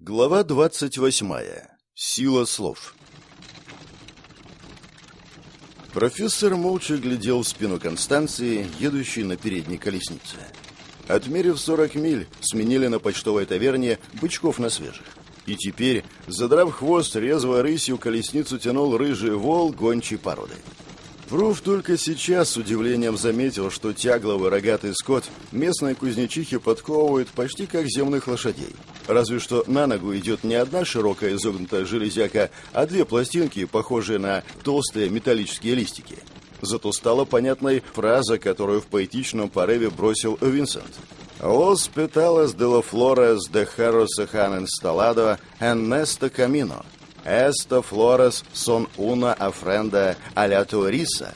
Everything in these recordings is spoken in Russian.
Глава двадцать восьмая. Сила слов. Профессор молча глядел в спину Констанции, едущей на передней колеснице. Отмерив сорок миль, сменили на почтовой таверне бычков на свежих. И теперь, задрав хвост, резво рысью колесницу тянул рыжий вол гончей породы. Пруф только сейчас с удивлением заметил, что тягловый рогатый скот местные кузнечихи подковывают почти как земных лошадей. Разве что на ногу идет не одна широкая изогнутая железяка, а две пластинки, похожие на толстые металлические листики. Зато стала понятной фраза, которую в поэтичном порыве бросил Винсент. «Лос петалас de la flores de Jarro Sejan instalado en este camino». «Эста флорес сон уна афренда аляториса».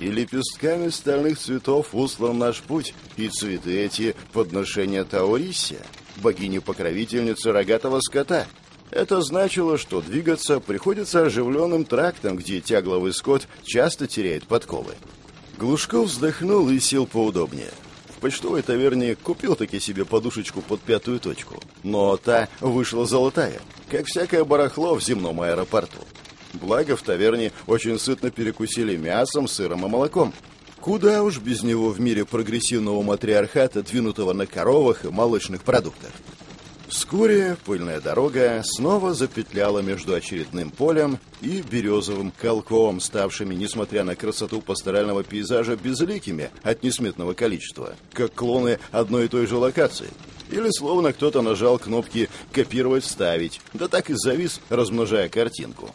И лепестками стальных цветов услан наш путь, и цветы эти — подношения Таорисия, богини-покровительницы рогатого скота. Это значило, что двигаться приходится оживленным трактом, где тягловый скот часто теряет подковы. Глушков вздохнул и сел поудобнее. Почтовой таверне купил-таки себе подушечку под пятую точку, но та вышла золотая — как всякое барахло в земном аэропорту. Благо, в таверне очень сытно перекусили мясом, сыром и молоком. Куда уж без него в мире прогрессивного матриархата, двинутого на коровах и молочных продуктах. Вскоре пыльная дорога снова запетляла между очередным полем и березовым колком, ставшими, несмотря на красоту пасторального пейзажа, безликими от несметного количества, как клоны одной и той же локации – или словно кто-то нажал кнопки «Копировать, вставить», да так и завис, размножая картинку.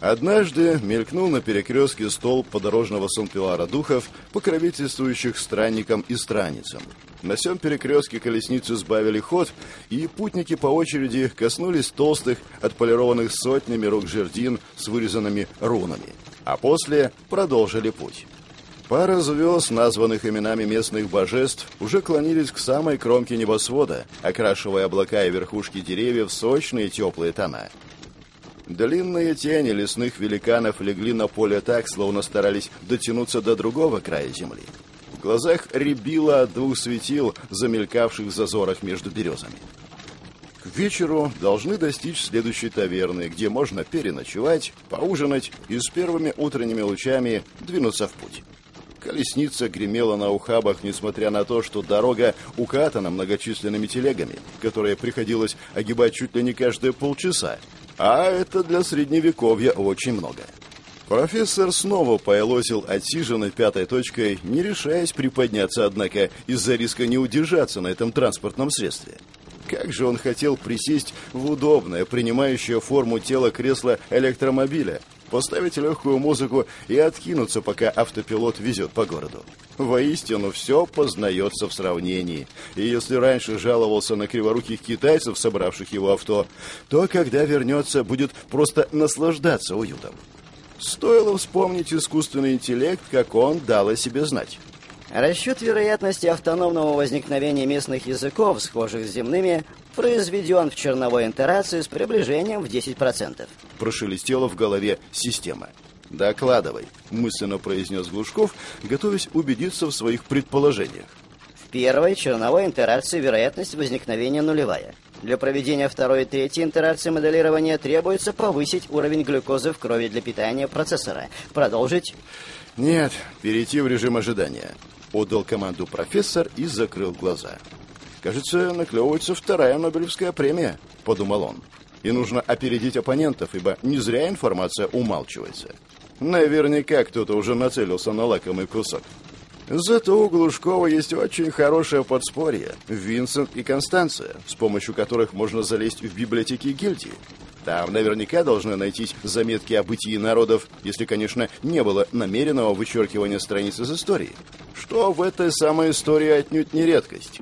Однажды мелькнул на перекрестке стол подорожного санпилара духов, покровительствующих странникам и страницам. На всем перекрестке колесницу сбавили ход, и путники по очереди коснулись толстых, отполированных сотнями рук жердин с вырезанными рунами, а после продолжили путь. Пара звезд, названных именами местных божеств, уже клонились к самой кромке небосвода, окрашивая облака и верхушки деревьев в сочные теплые тона. Длинные тени лесных великанов легли на поле так, словно старались дотянуться до другого края земли. В глазах рябило от двух светил, замелькавших в зазорах между березами. К вечеру должны достичь следующей таверны, где можно переночевать, поужинать и с первыми утренними лучами двинуться в путь. Колесница гремела на ухабах, несмотря на то, что дорога укатана многочисленными телегами, которые приходилось огибать чуть ли не каждые полчаса. А это для средневековья очень много. Профессор снова поелозил отсиженной пятой точкой, не решаясь приподняться, однако, из-за риска не удержаться на этом транспортном средстве. Как же он хотел присесть в удобное, принимающее форму тела кресло электромобиля, поставить легкую музыку и откинуться, пока автопилот везет по городу. Воистину, все познается в сравнении. И если раньше жаловался на криворуких китайцев, собравших его авто, то, когда вернется, будет просто наслаждаться уютом. Стоило вспомнить искусственный интеллект, как он дал о себе знать. Расчет вероятности автономного возникновения местных языков, схожих с земными, произведен в черновой интерации с приближением в 10%. Прошелестела в голове система. «Докладывай», — мысленно произнес Глушков, готовясь убедиться в своих предположениях. В первой черновой интерации вероятность возникновения нулевая. Для проведения второй и третьей интерации моделирования требуется повысить уровень глюкозы в крови для питания процессора. Продолжить? Нет, перейти в режим ожидания. Отдал команду профессор и закрыл глаза. Кажется, наклевывается вторая Нобелевская премия, подумал он. И нужно опередить оппонентов, ибо не зря информация умалчивается. Наверняка кто-то уже нацелился на лакомый кусок. Зато у Глушкова есть очень хорошее подспорье – Винсент и Констанция, с помощью которых можно залезть в библиотеки гильдии. Там наверняка должны найтись заметки о бытии народов, если, конечно, не было намеренного вычеркивания страниц из истории. Что в этой самой истории отнюдь не редкость.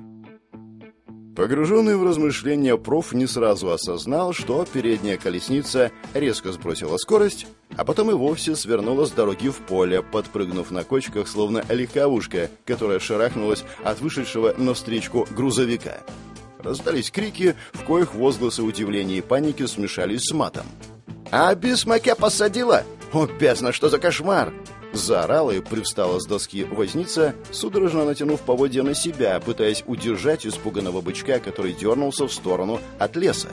Погруженный в размышления проф не сразу осознал, что передняя колесница резко сбросила скорость, а потом и вовсе свернула с дороги в поле, подпрыгнув на кочках, словно легковушка, которая шарахнулась от вышедшего навстречу грузовика. Раздались крики, в коих возгласы удивления и паники смешались с матом. «А бисмаке посадила? О, бездна, что за кошмар!» Заорала и привстала с доски возница, судорожно натянув поводья на себя, пытаясь удержать испуганного бычка, который дернулся в сторону от леса.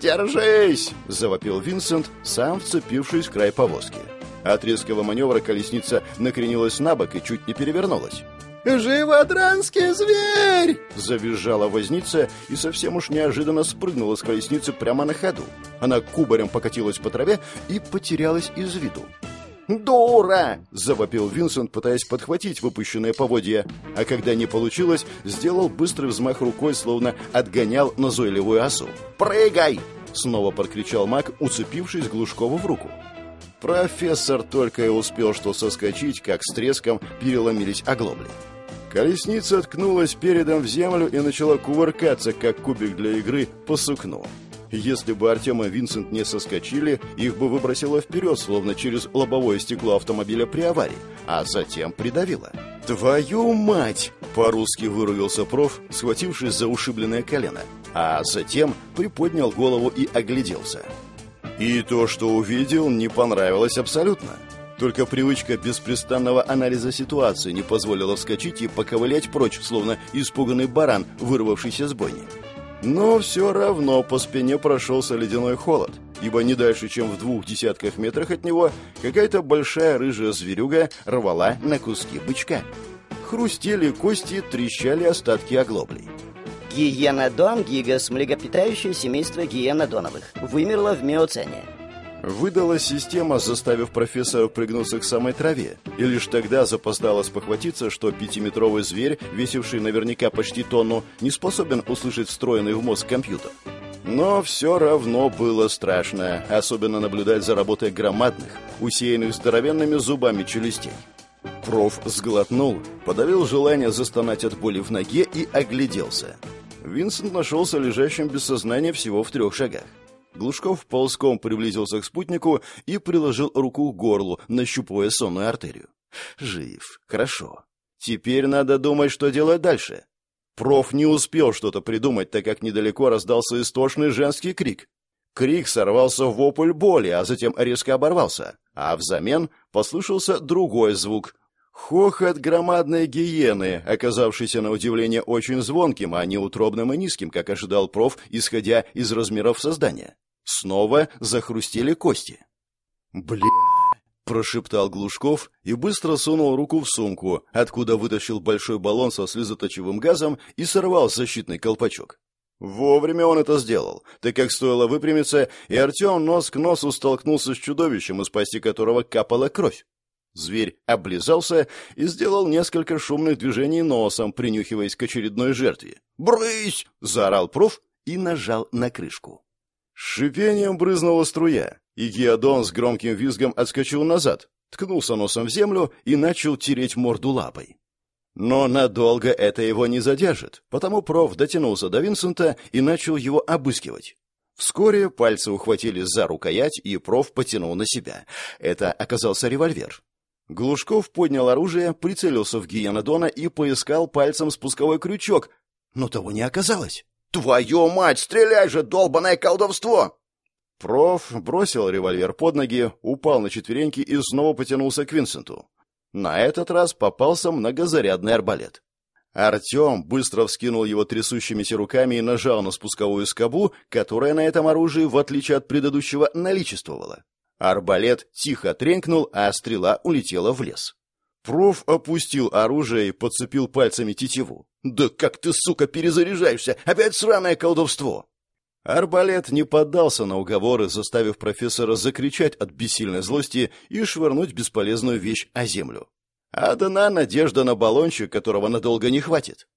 «Держись!» — завопил Винсент, сам вцепившись в край повозки. От резкого маневра колесница накренилась на бок и чуть не перевернулась. «Живодранский зверь!» — завизжала возница и совсем уж неожиданно спрыгнула с колесницы прямо на ходу. Она кубарем покатилась по траве и потерялась из виду. «Дура!» — завопил Винсент, пытаясь подхватить выпущенные поводья, а когда не получилось, сделал быстрый взмах рукой, словно отгонял назойливую осу. «Прыгай!» — снова прокричал маг, уцепившись Глушкову в руку. Профессор только и успел что соскочить, как с треском переломились оглобли. Колесница ткнулась передом в землю и начала кувыркаться, как кубик для игры, по сукну. Если бы Артем и Винсент не соскочили, их бы выбросило вперед, словно через лобовое стекло автомобиля при аварии, а затем придавило. «Твою мать!» – по-русски выругался проф, схватившись за ушибленное колено, а затем приподнял голову и огляделся. И то, что увидел, не понравилось абсолютно. Только привычка беспрестанного анализа ситуации не позволила вскочить и поковылять прочь, словно испуганный баран, вырвавшийся с бойни. Но все равно по спине прошелся ледяной холод, ибо не дальше, чем в двух десятках метрах от него, какая-то большая рыжая зверюга рвала на куски бычка. Хрустели кости, трещали остатки оглоблей. Гиенодон гигас, млекопитающее семейство гиенодоновых, вымерло в миоцене. Выдала система, заставив профессора прыгнуться к самой траве, и лишь тогда запоздало спохватиться, что пятиметровый зверь, весивший наверняка почти тонну, не способен услышать встроенный в мозг компьютер. Но все равно было страшно, особенно наблюдать за работой громадных, усеянных здоровенными зубами челюстей. Проф сглотнул, подавил желание застонать от боли в ноге и огляделся. Винсент нашелся лежащим без сознания всего в трех шагах. Глушков ползком приблизился к спутнику и приложил руку к горлу, нащупывая сонную артерию. Жив. Хорошо. Теперь надо думать, что делать дальше. Проф не успел что-то придумать, так как недалеко раздался истошный женский крик. Крик сорвался в вопль боли, а затем резко оборвался, а взамен послышался другой звук, Хохот громадной гиены, оказавшийся на удивление очень звонким, а не утробным и низким, как ожидал проф, исходя из размеров создания. Снова захрустели кости. «Бля!» — прошептал Глушков и быстро сунул руку в сумку, откуда вытащил большой баллон со слезоточивым газом и сорвал защитный колпачок. Вовремя он это сделал, так как стоило выпрямиться, и Артем нос к носу столкнулся с чудовищем, из пасти которого капала кровь. Зверь облизался и сделал несколько шумных движений носом, принюхиваясь к очередной жертве. «Брысь!» — заорал проф и нажал на крышку. Шипением брызнула струя, и Геодон с громким визгом отскочил назад, ткнулся носом в землю и начал тереть морду лапой. Но надолго это его не задержит, потому проф дотянулся до Винсента и начал его обыскивать. Вскоре пальцы ухватились за рукоять, и проф потянул на себя. Это оказался револьвер. Глушков поднял оружие, прицелился в Гиенодона и поискал пальцем спусковой крючок, но того не оказалось. «Твою мать, стреляй же, долбанное колдовство!» Проф бросил револьвер под ноги, упал на четвереньки и снова потянулся к Винсенту. На этот раз попался многозарядный арбалет. Артем быстро вскинул его трясущимися руками и нажал на спусковую скобу, которая на этом оружии, в отличие от предыдущего, наличествовала. Арбалет тихо тренькнул, а стрела улетела в лес. Проф опустил оружие и подцепил пальцами тетиву. «Да как ты, сука, перезаряжаешься? Опять сраное колдовство!» Арбалет не поддался на уговоры, заставив профессора закричать от бессильной злости и швырнуть бесполезную вещь о землю. Одна надежда на баллончик, которого надолго не хватит.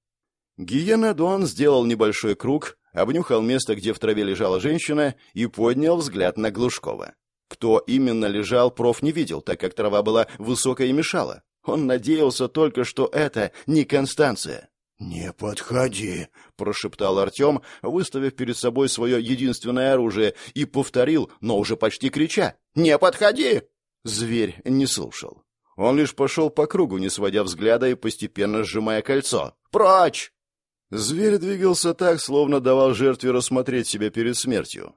Гиена Дуан сделал небольшой круг, обнюхал место, где в траве лежала женщина, и поднял взгляд на Глушкова. Кто именно лежал, проф не видел, так как трава была высокая и мешала. Он надеялся только, что это не Констанция. «Не подходи», — прошептал Артем, выставив перед собой свое единственное оружие, и повторил, но уже почти крича. «Не подходи!» Зверь не слушал. Он лишь пошел по кругу, не сводя взгляда и постепенно сжимая кольцо. «Прочь!» Зверь двигался так, словно давал жертве рассмотреть себя перед смертью.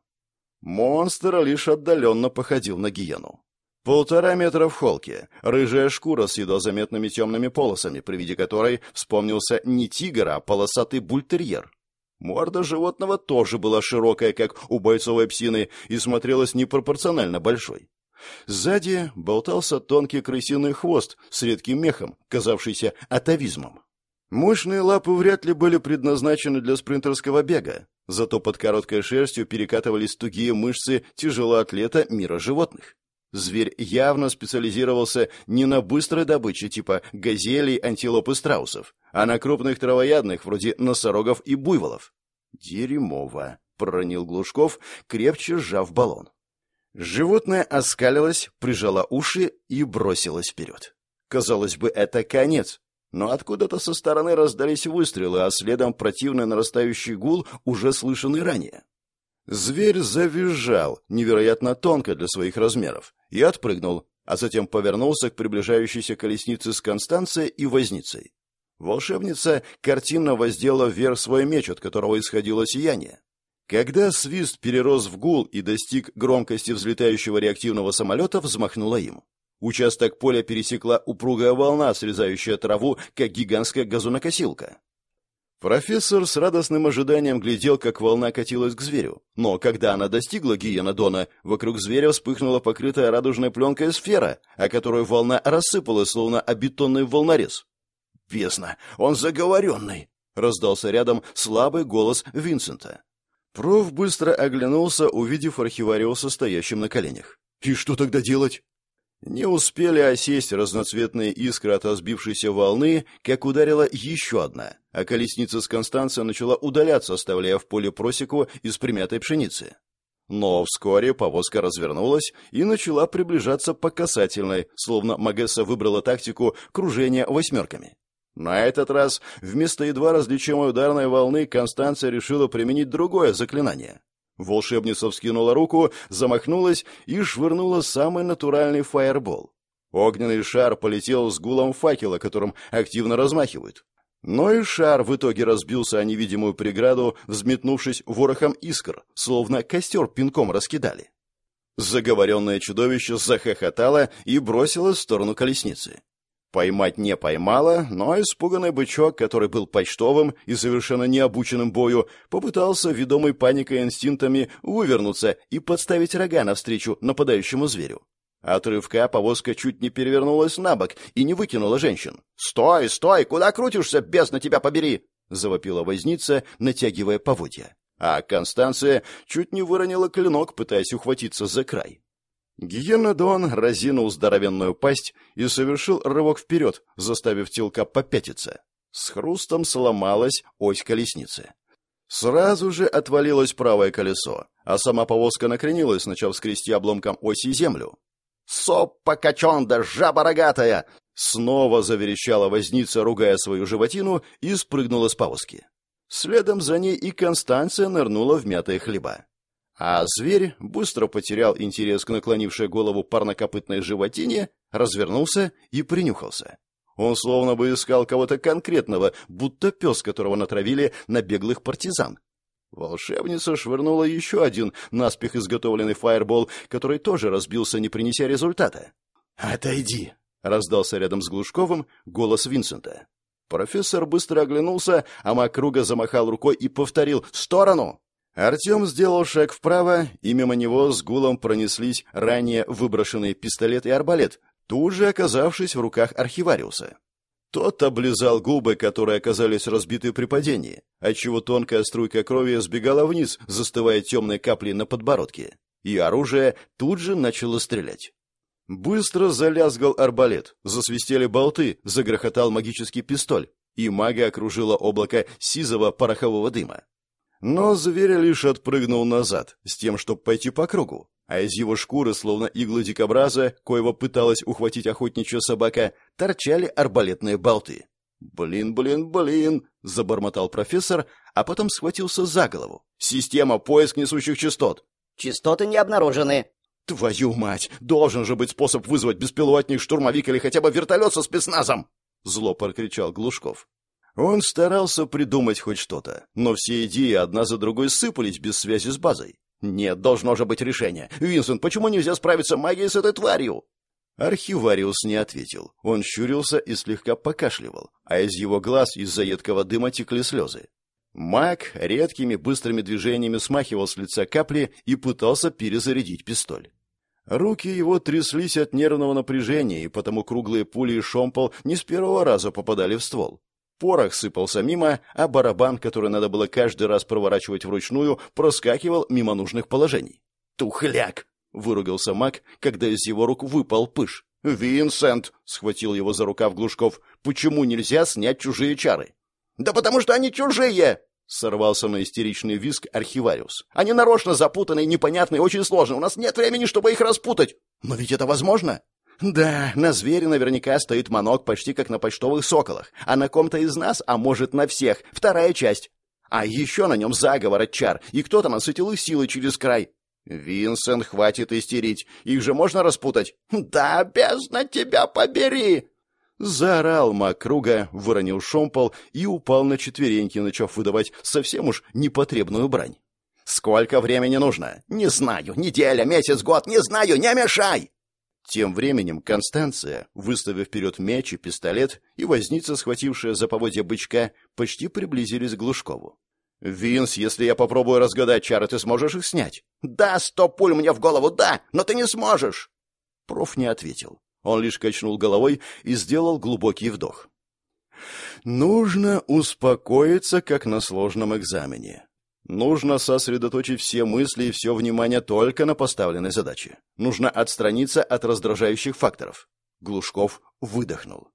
Монстр лишь отдаленно походил на гиену. Полтора метра в холке, рыжая шкура с едва заметными темными полосами, при виде которой вспомнился не тигр, а полосатый бультерьер. Морда животного тоже была широкая, как у бойцовой псины, и смотрелась непропорционально большой. Сзади болтался тонкий крысиный хвост с редким мехом, казавшийся атовизмом. Мощные лапы вряд ли были предназначены для спринтерского бега, зато под короткой шерстью перекатывались тугие мышцы тяжелоатлета мира животных. Зверь явно специализировался не на быстрой добыче типа газелей, антилоп и страусов, а на крупных травоядных, вроде носорогов и буйволов. «Дерьмово», — проронил Глушков, крепче сжав баллон. Животное оскалилось, прижало уши и бросилось вперед. Казалось бы, это конец, но откуда-то со стороны раздались выстрелы, а следом противный нарастающий гул, уже слышанный ранее. Зверь завизжал, невероятно тонко для своих размеров, и отпрыгнул, а затем повернулся к приближающейся колеснице с Констанцией и Возницей. Волшебница картинно воздела вверх свой меч, от которого исходило сияние. Когда свист перерос в гул и достиг громкости взлетающего реактивного самолета, взмахнула им. Участок поля пересекла упругая волна, срезающая траву, как гигантская газонокосилка. Профессор с радостным ожиданием глядел, как волна катилась к зверю. Но когда она достигла гиенодона, вокруг зверя вспыхнула покрытая радужной пленкой сфера, о которой волна рассыпалась, словно о бетонный волнорез. «Бездна! Он заговоренный!» — раздался рядом слабый голос Винсента. Проф быстро оглянулся, увидев архивариуса стоящим на коленях. «И что тогда делать?» Не успели осесть разноцветные искры от разбившейся волны, как ударила еще одна, а колесница с Констанция начала удаляться, оставляя в поле просеку из примятой пшеницы. Но вскоре повозка развернулась и начала приближаться по касательной, словно Магесса выбрала тактику кружения восьмерками. На этот раз вместо едва различимой ударной волны Констанция решила применить другое заклинание. Волшебница вскинула руку, замахнулась и швырнула самый натуральный фаербол. Огненный шар полетел с гулом факела, которым активно размахивают. Но и шар в итоге разбился о невидимую преграду, взметнувшись ворохом искр, словно костер пинком раскидали. Заговоренное чудовище захохотало и бросилось в сторону колесницы. Поймать не поймала, но испуганный бычок, который был почтовым и совершенно необученным бою, попытался, ведомый паникой и инстинктами, вывернуться и подставить рога навстречу нападающему зверю. От рывка повозка чуть не перевернулась на бок и не выкинула женщин. «Стой, стой! Куда крутишься, на тебя побери!» — завопила возница, натягивая поводья. А Констанция чуть не выронила клинок, пытаясь ухватиться за край. Гиенодон разинул здоровенную пасть и совершил рывок вперед, заставив телка попятиться. С хрустом сломалась ось колесницы. Сразу же отвалилось правое колесо, а сама повозка накренилась, начав скрести обломком оси землю. «Соппа качонда, жаба рогатая!» Снова заверещала возница, ругая свою животину, и спрыгнула с повозки. Следом за ней и Констанция нырнула в мятые хлеба. А зверь быстро потерял интерес к наклонившей голову парнокопытной животине, развернулся и принюхался. Он словно бы искал кого-то конкретного, будто пес, которого натравили на беглых партизан. Волшебница швырнула еще один наспех изготовленный фаербол, который тоже разбился, не принеся результата. «Отойди!» — раздался рядом с Глушковым голос Винсента. Профессор быстро оглянулся, а Макруга замахал рукой и повторил «В сторону!» Артем сделал шаг вправо, и мимо него с гулом пронеслись ранее выброшенные пистолет и арбалет, тут же оказавшись в руках архивариуса. Тот облизал губы, которые оказались разбиты при падении, отчего тонкая струйка крови сбегала вниз, застывая темной каплей на подбородке, и оружие тут же начало стрелять. Быстро залязгал арбалет, засвистели болты, загрохотал магический пистоль, и мага окружило облако сизого порохового дыма. Но зверь лишь отпрыгнул назад, с тем, чтобы пойти по кругу, а из его шкуры, словно иглы дикобраза, коего пыталась ухватить охотничья собака, торчали арбалетные болты. «Блин, блин, блин!» — забормотал профессор, а потом схватился за голову. «Система поиск несущих частот!» «Частоты не обнаружены!» «Твою мать! Должен же быть способ вызвать беспилотник, штурмовик или хотя бы вертолет со спецназом!» Зло прокричал Глушков. Он старался придумать хоть что-то, но все идеи одна за другой сыпались без связи с базой. Нет, должно же быть решение. Винсент, почему нельзя справиться магией с этой тварью? Архивариус не ответил. Он щурился и слегка покашливал, а из его глаз из-за едкого дыма текли слезы. Маг редкими быстрыми движениями смахивал с лица капли и пытался перезарядить пистоль. Руки его тряслись от нервного напряжения, и потому круглые пули и шомпол не с первого раза попадали в ствол. Порох сыпался мимо, а барабан, который надо было каждый раз проворачивать вручную, проскакивал мимо нужных положений. «Тухляк!» — выругался маг, когда из его рук выпал пыш. «Винсент!» — схватил его за рукав Глушков. «Почему нельзя снять чужие чары?» «Да потому что они чужие!» — сорвался на истеричный визг архивариус. «Они нарочно запутанные, непонятные, очень сложные. У нас нет времени, чтобы их распутать. Но ведь это возможно!» «Да, на звере наверняка стоит манок почти как на почтовых соколах, а на ком-то из нас, а может на всех, вторая часть. А еще на нем заговор от чар, и кто-то насытил их силой через край. Винсент, хватит истерить, их же можно распутать». «Да, бездна тебя побери!» Заорал маг круга, выронил шомпол и упал на четвереньки, начав выдавать совсем уж непотребную брань. «Сколько времени нужно? Не знаю. Неделя, месяц, год. Не знаю. Не мешай!» Тем временем Констанция, выставив вперед меч и пистолет, и возница, схватившая за поводья бычка, почти приблизились к Глушкову. «Винс, если я попробую разгадать чары, ты сможешь их снять?» «Да, сто пуль мне в голову, да, но ты не сможешь!» Проф не ответил. Он лишь качнул головой и сделал глубокий вдох. «Нужно успокоиться, как на сложном экзамене. Нужно сосредоточить все мысли и все внимание только на поставленной задаче. Нужно отстраниться от раздражающих факторов». Глушков выдохнул.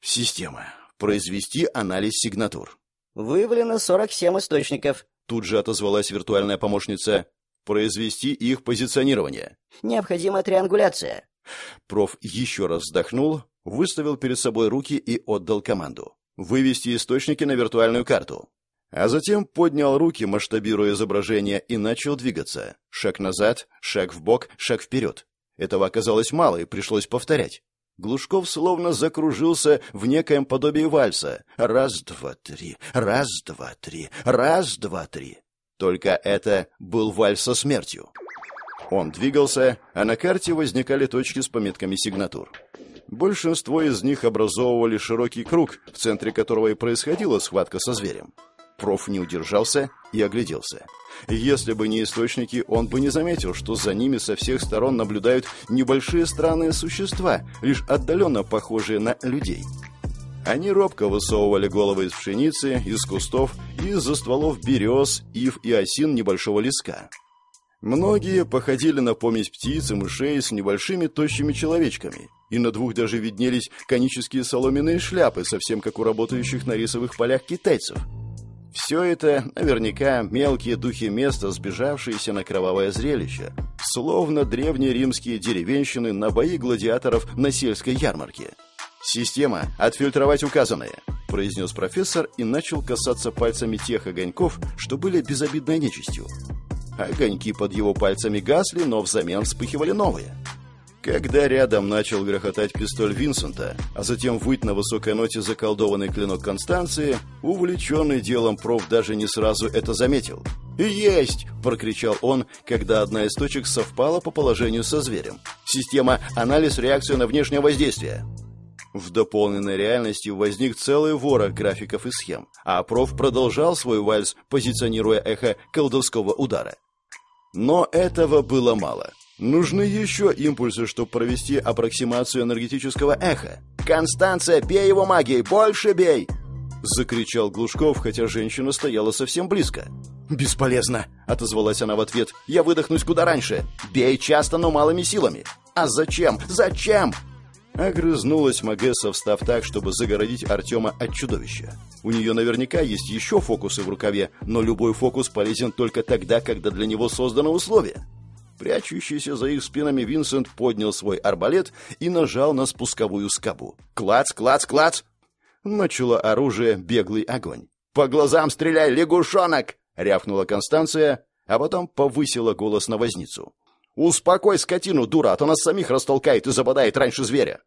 «Система. Произвести анализ сигнатур». «Выявлено 47 источников», — тут же отозвалась виртуальная помощница. «Произвести их позиционирование». «Необходима триангуляция». Проф еще раз вздохнул, выставил перед собой руки и отдал команду. «Вывести источники на виртуальную карту». А затем поднял руки, масштабируя изображение, и начал двигаться. Шаг назад, шаг в бок, шаг вперед. Этого оказалось мало, и пришлось повторять. Глушков словно закружился в некоем подобии вальса. Раз, два, три, раз, два, три, раз, два, три. Только это был вальс со смертью. Он двигался, а на карте возникали точки с пометками сигнатур. Большинство из них образовывали широкий круг, в центре которого и происходила схватка со зверем. Проф не удержался и огляделся. Если бы не источники, он бы не заметил, что за ними со всех сторон наблюдают небольшие странные существа, лишь отдаленно похожие на людей. Они робко высовывали головы из пшеницы, из кустов и из-за стволов берез, ив и осин небольшого леска. Многие походили на помесь птиц и мышей с небольшими тощими человечками, и на двух даже виднелись конические соломенные шляпы, совсем как у работающих на рисовых полях китайцев. Все это наверняка мелкие духи места, сбежавшиеся на кровавое зрелище, словно древние римские деревенщины на бои гладиаторов на сельской ярмарке. «Система, отфильтровать указанное», – произнес профессор и начал касаться пальцами тех огоньков, что были безобидной нечистью. Огоньки под его пальцами гасли, но взамен вспыхивали новые. Когда рядом начал грохотать пистоль Винсента, а затем выть на высокой ноте заколдованный клинок Констанции, увлеченный делом проф даже не сразу это заметил. «Есть!» – прокричал он, когда одна из точек совпала по положению со зверем. «Система анализ реакции на внешнее воздействие». В дополненной реальности возник целый ворох графиков и схем, а проф продолжал свой вальс, позиционируя эхо колдовского удара. Но этого было мало. Нужны еще импульсы, чтобы провести аппроксимацию энергетического эха. «Констанция, бей его магией! Больше бей!» Закричал Глушков, хотя женщина стояла совсем близко. «Бесполезно!» — отозвалась она в ответ. «Я выдохнусь куда раньше! Бей часто, но малыми силами!» «А зачем? Зачем?» Огрызнулась Магесса, встав так, чтобы загородить Артема от чудовища. У нее наверняка есть еще фокусы в рукаве, но любой фокус полезен только тогда, когда для него созданы условия. Прячущийся за их спинами Винсент поднял свой арбалет и нажал на спусковую скобу. «Клац, клац, клац!» Начало оружие беглый огонь. «По глазам стреляй, лягушонок!» — рявкнула Констанция, а потом повысила голос на возницу. «Успокой скотину, дура, а то нас самих растолкает и забодает раньше зверя!»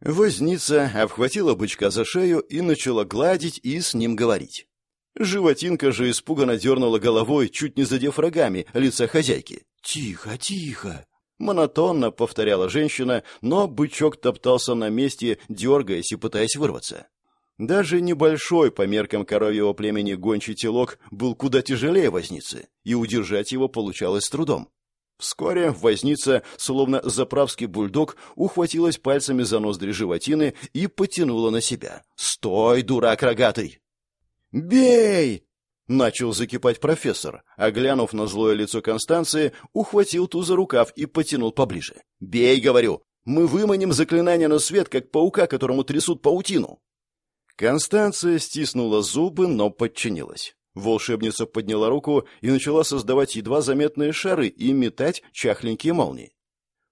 Возница обхватила бычка за шею и начала гладить и с ним говорить. Животинка же испуганно дернула головой, чуть не задев рогами лица хозяйки. «Тихо, тихо!» Монотонно повторяла женщина, но бычок топтался на месте, дергаясь и пытаясь вырваться. Даже небольшой по меркам коровьего племени гончий телок был куда тяжелее возницы, и удержать его получалось с трудом. Вскоре возница, словно заправский бульдог, ухватилась пальцами за ноздри животины и потянула на себя. «Стой, дурак рогатый!» «Бей!» — начал закипать профессор, а, глянув на злое лицо Констанции, ухватил ту за рукав и потянул поближе. «Бей, говорю! Мы выманим заклинание на свет, как паука, которому трясут паутину!» Констанция стиснула зубы, но подчинилась. Волшебница подняла руку и начала создавать едва заметные шары и метать чахленькие молнии.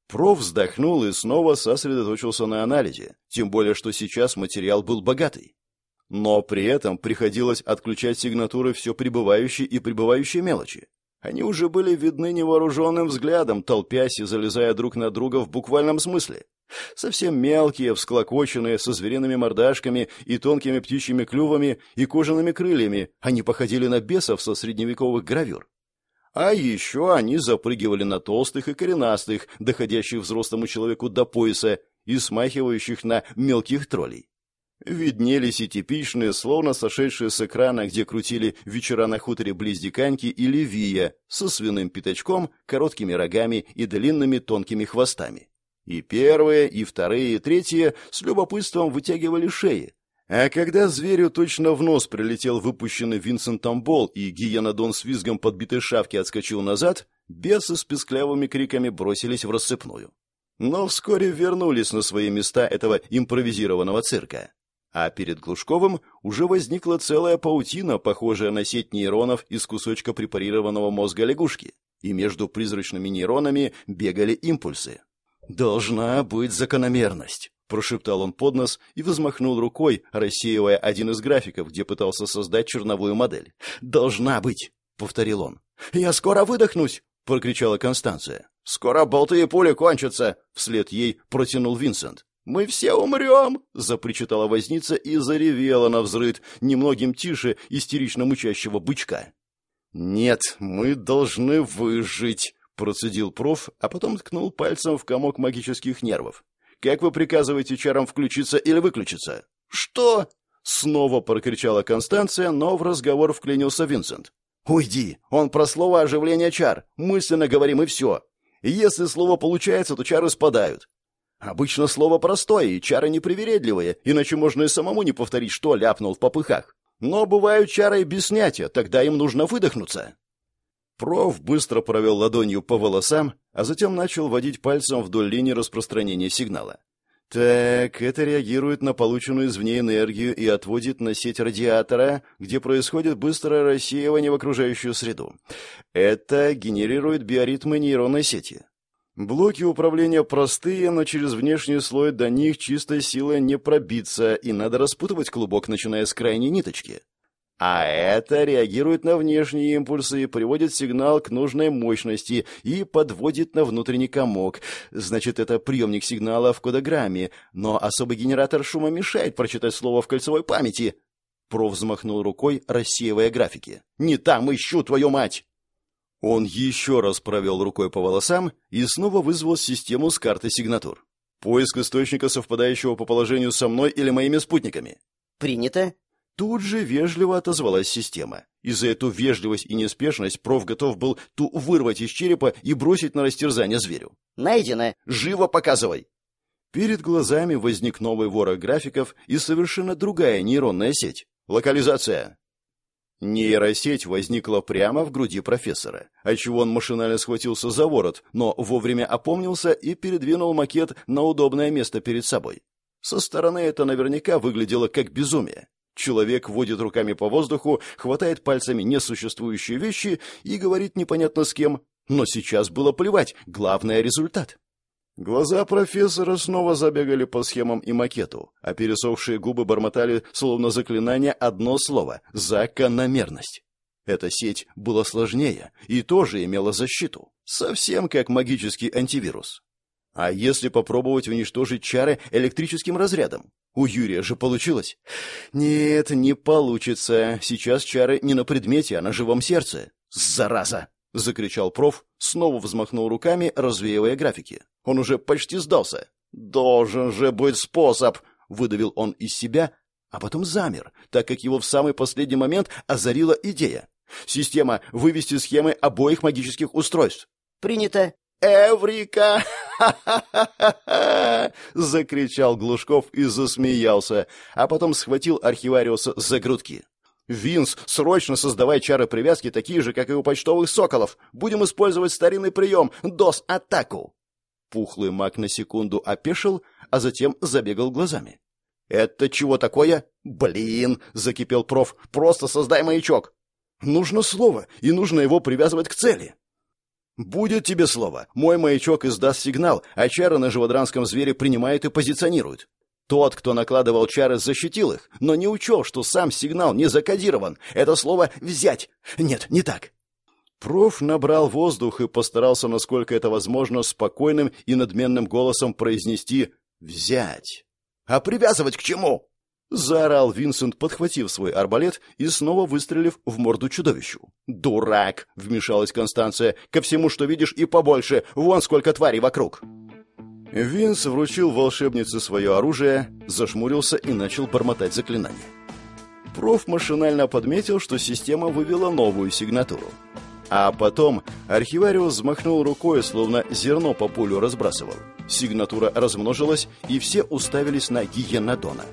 Проф вздохнул и снова сосредоточился на анализе, тем более что сейчас материал был богатый. Но при этом приходилось отключать сигнатуры все прибывающей и прибывающей мелочи. Они уже были видны невооруженным взглядом, толпясь и залезая друг на друга в буквальном смысле. Совсем мелкие, всклокоченные, со звериными мордашками и тонкими птичьими клювами и кожаными крыльями, они походили на бесов со средневековых гравюр. А еще они запрыгивали на толстых и коренастых, доходящих взрослому человеку до пояса и смахивающих на мелких троллей. Виднелись и типичные, словно сошедшие с экрана, где крутили вечера на хуторе близ Диканьки или Вия, со свиным пятачком, короткими рогами и длинными тонкими хвостами. И первые, и вторые, и третьи с любопытством вытягивали шеи. А когда зверю точно в нос прилетел выпущенный Винсентом Бол и гиенодон с визгом подбитой шавки отскочил назад, бесы с песклявыми криками бросились в рассыпную. Но вскоре вернулись на свои места этого импровизированного цирка. А перед Глушковым уже возникла целая паутина, похожая на сеть нейронов из кусочка препарированного мозга лягушки, и между призрачными нейронами бегали импульсы. «Должна быть закономерность», — прошептал он под нос и взмахнул рукой, рассеивая один из графиков, где пытался создать черновую модель. «Должна быть», — повторил он. «Я скоро выдохнусь», — прокричала Констанция. «Скоро болты и пули кончатся», — вслед ей протянул Винсент. «Мы все умрем!» — запричитала возница и заревела на взрыд, немногим тише истерично мучащего бычка. «Нет, мы должны выжить!» Процедил проф, а потом ткнул пальцем в комок магических нервов. «Как вы приказываете чарам включиться или выключиться?» «Что?» Снова прокричала Констанция, но в разговор вклинился Винсент. «Уйди! Он про слово оживления чар. Мысленно говорим и все. Если слово получается, то чары спадают. Обычно слово простое, и чары непривередливые, иначе можно и самому не повторить, что ляпнул в попыхах. Но бывают чары без снятия, тогда им нужно выдохнуться. Проф быстро провел ладонью по волосам, а затем начал водить пальцем вдоль линии распространения сигнала. Так, это реагирует на полученную извне энергию и отводит на сеть радиатора, где происходит быстрое рассеивание в окружающую среду. Это генерирует биоритмы нейронной сети. Блоки управления простые, но через внешний слой до них чистой силой не пробиться, и надо распутывать клубок, начиная с крайней ниточки. А это реагирует на внешние импульсы, приводит сигнал к нужной мощности и подводит на внутренний комок. Значит, это приемник сигнала в кодограмме, но особый генератор шума мешает прочитать слово в кольцевой памяти. Проф взмахнул рукой, рассеивая графики. «Не там ищу, твою мать!» Он еще раз провел рукой по волосам и снова вызвал систему с карты сигнатур. Поиск источника, совпадающего по положению со мной или моими спутниками. «Принято», Тут же вежливо отозвалась система. И за эту вежливость и неспешность проф готов был ту вырвать из черепа и бросить на растерзание зверю. «Найдено! Живо показывай!» Перед глазами возник новый ворох графиков и совершенно другая нейронная сеть. Локализация. Нейросеть возникла прямо в груди профессора, отчего он машинально схватился за ворот, но вовремя опомнился и передвинул макет на удобное место перед собой. Со стороны это наверняка выглядело как безумие. Человек водит руками по воздуху, хватает пальцами несуществующие вещи и говорит непонятно с кем. Но сейчас было плевать, главное — результат. Глаза профессора снова забегали по схемам и макету, а пересохшие губы бормотали, словно заклинание, одно слово — закономерность. Эта сеть была сложнее и тоже имела защиту, совсем как магический антивирус. А если попробовать уничтожить чары электрическим разрядом? У Юрия же получилось. Нет, не получится. Сейчас чары не на предмете, а на живом сердце. Зараза! Закричал проф, снова взмахнул руками, развеивая графики. Он уже почти сдался. Должен же быть способ! Выдавил он из себя, а потом замер, так как его в самый последний момент озарила идея. Система вывести схемы обоих магических устройств. Принято. «Эврика!» закричал Глушков и засмеялся, а потом схватил архивариуса за грудки. «Винс, срочно создавай чары привязки, такие же, как и у почтовых соколов. Будем использовать старинный прием — ДОС-атаку!» Пухлый маг на секунду опешил, а затем забегал глазами. «Это чего такое?» «Блин!» — закипел проф. «Просто создай маячок!» «Нужно слово, и нужно его привязывать к цели!» «Будет тебе слово. Мой маячок издаст сигнал, а чары на живодранском звере принимают и позиционируют. Тот, кто накладывал чары, защитил их, но не учел, что сам сигнал не закодирован. Это слово «взять». Нет, не так. Проф набрал воздух и постарался, насколько это возможно, спокойным и надменным голосом произнести «взять». «А привязывать к чему?» Заорал Винсент, подхватив свой арбалет и снова выстрелив в морду чудовищу. «Дурак!» — вмешалась Констанция. «Ко всему, что видишь, и побольше. Вон сколько тварей вокруг!» Винс вручил волшебнице свое оружие, зашмурился и начал бормотать заклинание. Проф машинально подметил, что система вывела новую сигнатуру. А потом архивариус взмахнул рукой, словно зерно по полю разбрасывал. Сигнатура размножилась, и все уставились на гиенодона.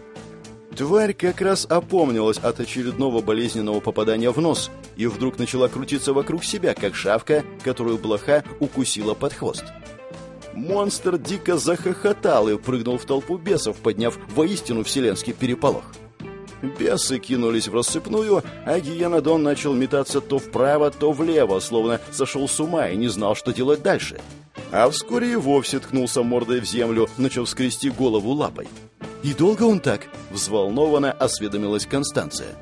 Тварь как раз опомнилась от очередного болезненного попадания в нос и вдруг начала крутиться вокруг себя, как шавка, которую блоха укусила под хвост. Монстр дико захохотал и прыгнул в толпу бесов, подняв воистину вселенский переполох. Бесы кинулись в рассыпную, а Гиенодон начал метаться то вправо, то влево, словно сошел с ума и не знал, что делать дальше. А вскоре и вовсе ткнулся мордой в землю, начав скрести голову лапой. «И долго он так?» — взволнованно осведомилась Констанция.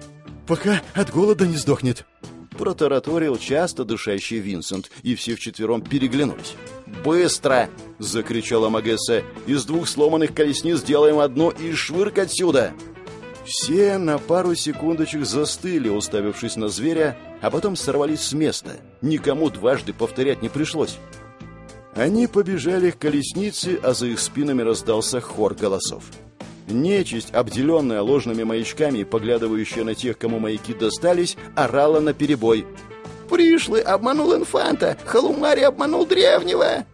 «Пока от голода не сдохнет», — протараторил часто дышащий Винсент, и все вчетвером переглянулись. «Быстро!» — закричала Магесса. «Из двух сломанных колесниц сделаем одну и швырк отсюда!» Все на пару секундочек застыли, уставившись на зверя, а потом сорвались с места. Никому дважды повторять не пришлось. Они побежали к колеснице, а за их спинами раздался хор голосов. Нечисть, обделенная ложными маячками и поглядывающая на тех, кому маяки достались, орала на перебой. «Пришлый обманул инфанта! Халумари обманул древнего!»